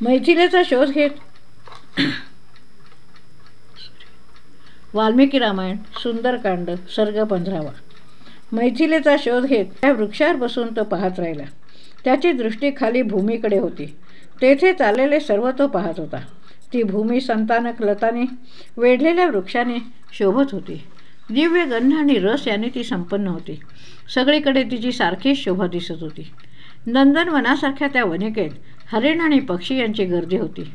मैथिलेचा शोध घेत. वाल्मिकी रामायण सुंदरकांड सर्ग पंधरावा. मैथिलेचा शोध घेत त्या वृक्षावर बसून तो पाहत राहिला. त्याची दृष्टी खाली भूमीकडे होती. तेथे चाललेले सर्व तो पाहत होता. ती भूमी संतानक लताने वेढलेल्या वृक्षाने शोभत होती. दिव्य गंध आणि रस याने ती संपन्न होती. सगळीकडे तिची सारखीच शोभा दिसत होती. नंदनवनासारख्या त्या वनिकेत हरिण आणि पक्षी यांची गर्दी होती.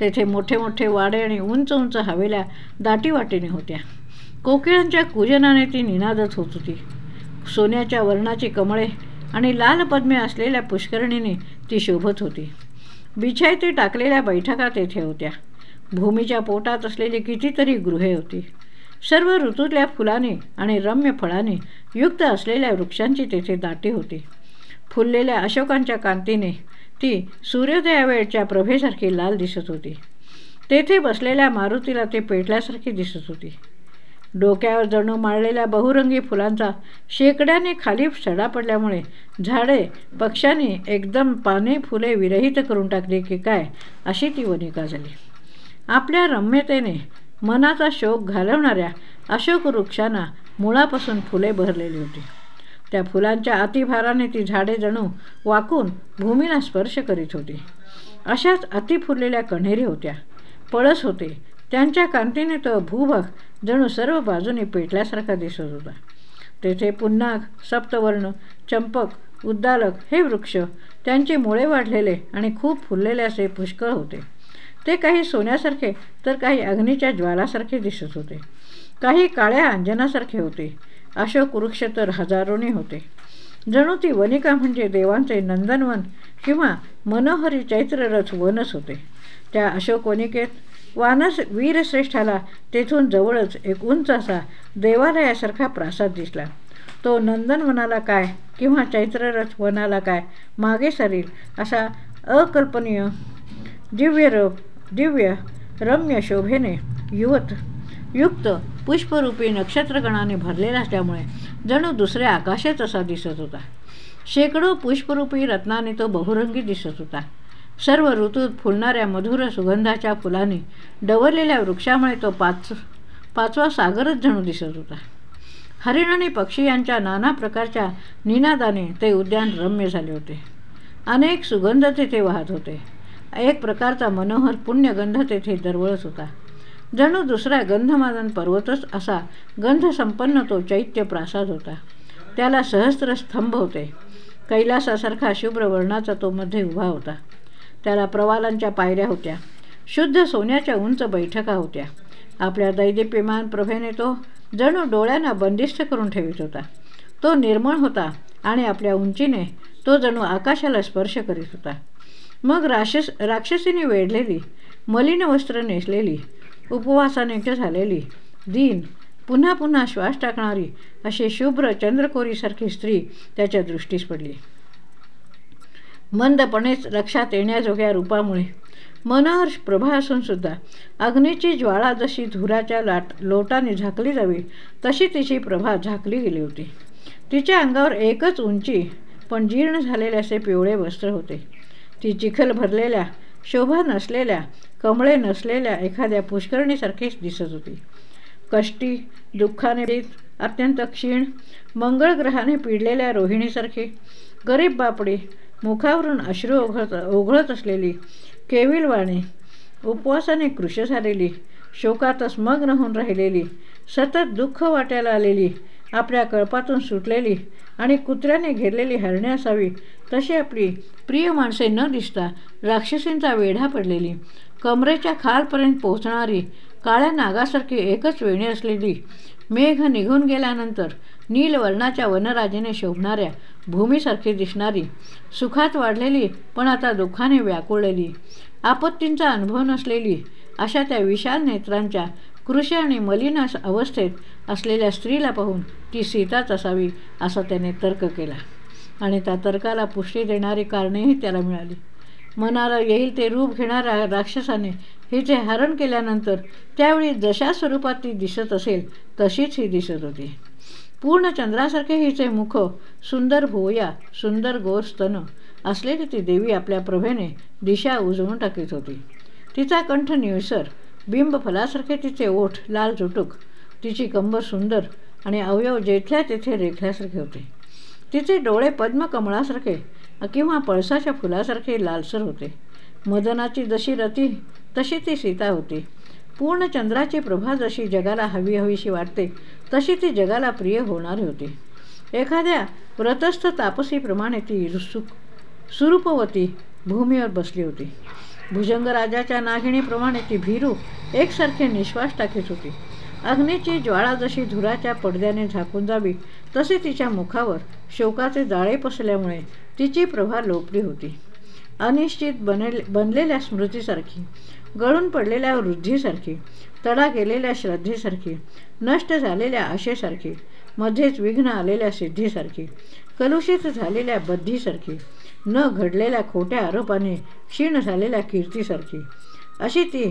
तेथे मोठे मोठे वाडे आणि उंच उंच हवेल्या दाटीवाटीने होत्या. कोकिळांच्या कुजनाने ती निनादत होत होती. सोन्याच्या वर्णाची कमळे आणि लाल पद्मे असलेल्या पुष्करणीने ती शोभत होती. बिछायती टाकलेल्या बैठका तेथे होत्या. भूमीच्या पोटात असलेली कितीतरी गृहे होती. सर्व ऋतूतल्या फुलाने आणि रम्य फळाने युक्त असलेल्या वृक्षांची तेथे दाटी होती. फुललेल्या अशोकांच्या कांतीने ती सूर्योदयावेळच्या प्रभेसारखी लाल दिसत होती. तेथे बसलेल्या मारुतीला ते पेटल्यासारखी दिसत होती. डोक्यावर जणू माळलेल्या बहुरंगी फुलांचा शेकड्याने खाली सडा पडल्यामुळे झाडे पक्ष्यांनी एकदम पाने फुले विरहित करून टाकली की काय अशी ती वनिका झाली. आपल्या रम्यतेने मनाचा शोक घालवणाऱ्या अशोक वृक्षांना मुळापासून फुले भरलेली होती. त्या फुलांच्या अतिभाराने ती झाडे जणू वाकून भूमीला स्पर्श करीत होती. अशाच अति फुललेल्या कण्हेरी होत्या. पळस होते. त्यांच्या कांतीने तो भूभाग जणू सर्व बाजूने पेटल्यासारखा दिसत होता. तेथे पुन्हा सप्तवर्ण चंपक उद्दालक हे वृक्ष त्यांचे मुळे वाढलेले आणि खूप फुललेले असे पुष्कळ होते. ते काही सोन्यासारखे तर काही अग्नीच्या ज्वालासारखे दिसत होते. काही काळ्या अंजनासारखे होते. अशोक कुरुक्षेत्र तर हजारोनी होते. जणू ती वनिका म्हणजे देवांचे नंदनवन किंवा मनोहरी चैत्ररथ वनच होते. त्या अशोक वनिकेत वानस वीरश्रेष्ठाला तेथून जवळच एक उंच असा देवालयासारखा प्रासाद दिसला. तो नंदनवनाला काय किंवा चैत्ररथ वनाला काय मागे सरील असा अकल्पनीय दिव्य दिव्य रम्य शोभेने युवत युक्त पुष्परूपी नक्षत्रगणाने भरलेला असल्यामुळे जणू दुसऱ्या आकाशात असा दिसत होता. शेकडो पुष्परूपी रत्नाने तो बहुरंगी दिसत होता. सर्व ऋतूत फुलणाऱ्या मधुर सुगंधाच्या फुलांनी डवरलेल्या वृक्षामुळे तो पाच पाचवा सागरच जणू दिसत होता. हरिण आणि पक्षी यांच्या नाना प्रकारच्या निनादाने ते उद्यान रम्य झाले होते. अनेक सुगंध तेथे वाहत होते. एक प्रकारचा मनोहर पुण्यगंध तेथे दरवळत होता. जणू दुसरा गंधमादन पर्वतच असा गंधसंपन्न तो चैत्य प्रासाद होता. त्याला सहस्र स्तंभ होते. कैलासासारखा शुभ्र वर्णाचा तो मध्ये उभा होता. त्याला प्रवालांच्या पायऱ्या होत्या. शुद्ध सोन्याच्या उंच बैठका होत्या. आपल्या दैदिप्यमान प्रभेने तो जणू डोळ्यांना बंदिस्त करून ठेवित होता. तो निर्मळ होता आणि आपल्या उंचीने तो जणू आकाशाला स्पर्श करीत होता. मग राक्षस राक्षसीने वेढलेली मलिन वस्त्र नेसलेली उपवासाने झालेली दीन पुन्हा पुन्हा श्वास टाकणारी अशी शुभ्र चंद्रकोरीसारखी स्त्री त्याच्या दृष्टीस पडली. मंदपणेच लक्षात येण्याजोग्या रूपामुळे मनहर्ष प्रभा असूनसुद्धा अग्नीची ज्वाळा जशी धुराच्या लाट लोटाने झाकली जावी तशी तिची प्रभा झाकली गेली होती. तिच्या अंगावर एकच उंची पण जीर्ण झालेले असे पिवळे वस्त्र होते. ती चिखल भरलेल्या शोभा नसलेल्या नसलेल्या एखाद्या पुष्करणीसारखीच दिसत होती. कष्टी दुःखाने अत्यंत क्षीण मंगळग्रहाने पिडलेल्या रोहिणीसारखी गरीब बापडी मुखावरून अश्रू ओघळत ओघळत असलेली केविलवाणी उपवासाने कृश झालेली शोकातच मग्न होऊन राहिलेली सतत दुःख वाट्याला आलेली आपल्या कळपातून सुटलेली आणि कुत्र्याने घेरलेली हरणे असावी तशी आपली प्रिय माणसे न दिसता राक्षसींचा वेढा पडलेली कमरेच्या खालपर्यंत पोहोचणारी काळ्या नागासारखी एकच वेणी असलेली मेघ निघून गेल्यानंतर नीलवर्णाच्या वनराजेने शोभणाऱ्या भूमीसारखी दिसणारी सुखात वाढलेली पण आता दुःखाने व्याकुळलेली आपत्तींचा अनुभव नसलेली अशा त्या विशाल नेत्रांच्या कृष आणि मलिन अवस्थेत असलेल्या स्त्रीला पाहून ती सीताच असावी असा त्याने तर्क केला. आणि त्या तर्काला पुष्टी देणारी कारणेही त्याला मिळाली. मनाला येईल ते रूप घेणाऱ्या राक्षसाने हिचे हरण केल्यानंतर त्यावेळी जशा स्वरूपात ती दिसत असेल तशीच ही दिसत होती. पूर्ण चंद्रासारखे हिचे मुख सुंदर भोया सुंदर गोर स्तन असलेली ती देवी आपल्या प्रभेने दिशा उजवून टाकीत होती. तिचा कंठ निळसर बिंब फलासारखे तिचे ओठ लाल चुटूक तिची कंबर सुंदर आणि अवयव जेथल्या तेथे रेखल्यासारखे होते. तिचे डोळे पद्मकमळासारखे किंवा पळसाच्या फुलासारखे लालसर होते. मदनाची जशी रती तशी ती सीता होती. पूर्ण चंद्राची प्रभा जशी जगाला हवी हवीशी वाटते तशी ती जगाला प्रिय होणारी होती. एखाद्या व्रतस्थ तापसीप्रमाणे ती सुख सुरूपवती भूमीवर बसली होती. भुजंगराजाच्या नागिणीप्रमाणे ती भीरू एकसारखे निश्वास टाकीत होती. अग्नीची ज्वाळा जशी धुराच्या पडद्याने झाकून जावी तसे तिच्या मुखावर शोकाचे जाळे पसल्यामुळे तिची प्रभा लोपली होती. अनिश्चित बनेल बनलेल्या स्मृतीसारखी गळून पडलेल्या वृद्धीसारखी तडा गेलेल्या श्रद्धेसारखी नष्ट झालेल्या आशेसारखी मध्येच विघ्न आलेल्या सिद्धीसारखी कलुषित झालेल्या बद्धीसारखी न घडलेल्या खोट्या आरोपाने क्षीण झालेल्या कीर्तीसारखी अशी ती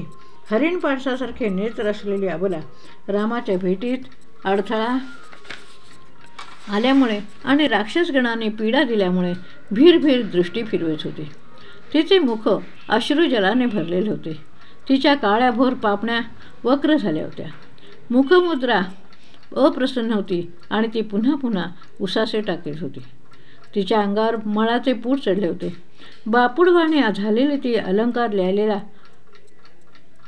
हरिण पाडसासारखे नेत्र असलेली अबला रामाच्या भेटीत अडथळा आल्यामुळे आणि राक्षसगणाने पीडा दिल्यामुळे भीरभीर दृष्टी फिरवत होती. तिचे मुख अश्रुजलाने भरलेले होते. तिच्या काळ्याभोर पापण्या वक्र झाल्या होत्या. मुखमुद्रा अप्रसन्न होती आणि ती पुन्हा पुन्हा उसासे टाकीत होती. तिच्या अंगावर मळाचे पूट चढले होते. बापुडवाने झालेली ती अलंकार लिहायलेला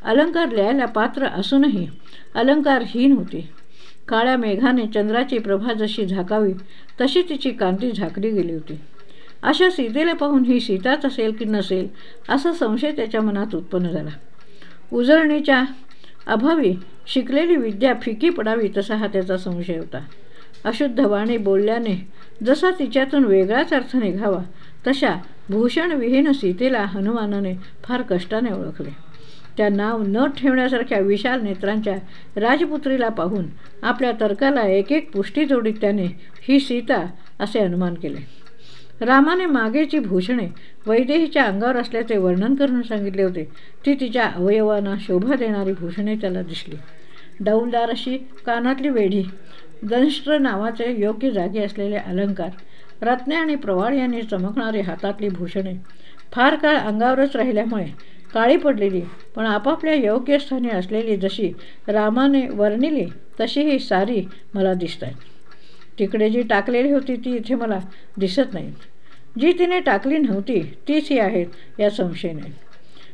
अलंकार लिहायला पात्र असूनही अलंकारहीन होती. काळ्या मेघाने चंद्राची प्रभा जशी झाकावी तशी तिची कांती झाकली गेली होती. अशा सीतेला पाहून ही सीताच असेल की नसेल असा संशय त्याच्या मनात उत्पन्न झाला. उजळणीच्या अभावी शिकलेली विद्या फिकी पडावी तसा हा त्याचा संशय होता. अशुद्ध वाणी बोलल्याने जसा तिच्यातून वेगळाच अर्थ निघावा तशा भूषणविहीन सीतेला हनुमानाने फार कष्टाने ओळखले. त्या नाव न ठेवण्यासारख्या विशाल नेत्रांच्या राजपुत्रीला पाहून आपल्या तर्काला एक एक पुष्टी जोडीत त्याने ही सीता असे अनुमान केले. रामाने मागेची भूषणे वैदेहीच्या अंगावर असल्याचे वर्णन करून सांगितले होते. ती तिच्या अवयवांना शोभा देणारी भूषणे त्याला दिसली. डौलदार अशी कानातली वेढी दंष्ट्र नावाचे योग्य जागी असलेले अलंकार रत्ने आणि प्रवाळ यांनी चमकणारी हातातली भूषणे फार काळ अंगावरच राहिल्यामुळे काळी पडलेली पण आपापल्या योग्य स्थानी असलेली जशी रामाने वर्णिली तशी ही सारी मला दिसत आहेत तिकडे जी टाकलेली होती ती इथे मला दिसत नाहीत जी तिने टाकली नव्हती तीच ही आहेत या संशय नाही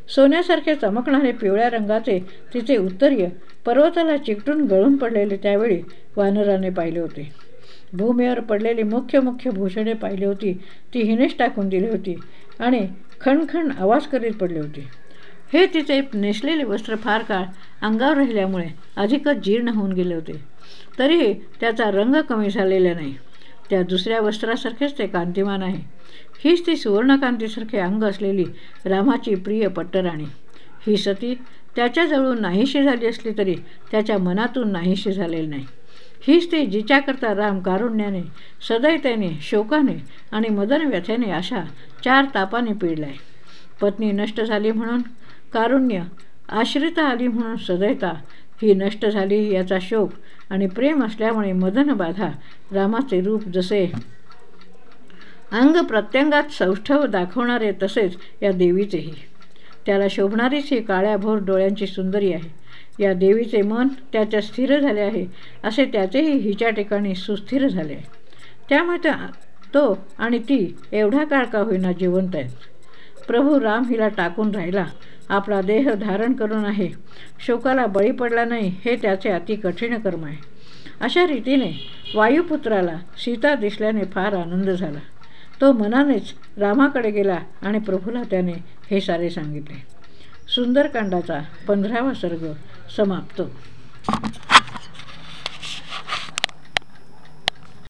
सोन्यासारखे चमकणारे पिवळ्या रंगाचे तिचे उत्तरीय पर्वताला चिकटून गळून पडलेले त्यावेळी वानराने पाहिले होते. भूमीवर पडलेली मुख्य मुख्य भूषणे पाहिली होती ती हिनेच टाकून दिली होती आणि खणखण आवाज करीत पडली होती. हे तिचे नेसलेले वस्त्र फार काळ अंगावर राहिल्यामुळे अधिकच जीर्ण होऊन गेले होते. तरीही त्याचा रंग कमी झालेला नाही. त्या दुसऱ्या वस्त्रासारखेच ते कांतिमान आहे. हीच ती सुवर्णकांतीसारखे अंग असलेली रामाची प्रिय पट्टराणी. ही सती त्याच्याजवळून नाहीशी झाली असली तरी त्याच्या मनातून नाहीशी झालेली नाही. हीच ती जिच्याकरता राम कारुण्याने सदैतेने शोकाने आणि मदन व्यथेने अशा चार तापाने पिडलाय पत्नी नष्ट झाली म्हणून कारुण्य आश्रिता आली म्हणून सदैता ही नष्ट झाली याचा शोक आणि प्रेम असल्यामुळे मदन बाधा रामाचे रूप जसे अंग प्रत्यंगात सौष्ठव दाखवणारे तसेच या देवीचेही. त्याला शोभणारीच ही काळ्याभोर डोळ्यांची सुंदरी आहे. या देवीचे मन त्याच्या स्थिर झाले आहे असे त्याचेही हिच्या ठिकाणी सुस्थिर झाले. आहे त्यामुळे तो आणि ती एवढा काळ का होईना जिवंत आहेत? प्रभू राम हिला टाकून राहिला. आपला देह धारण करून आहे. शोकाला बळी पडला नाही हे त्याचे अति कठीण कर्म आहे. अशा रीतीने वायुपुत्राला सीता दिसल्याने फार आनंद झाला. तो मनानेच रामाकडे गेला आणि प्रभूला त्याने हे सारे सांगितले. सुंदरकांडाचा पंधरावा सर्ग समाप्त.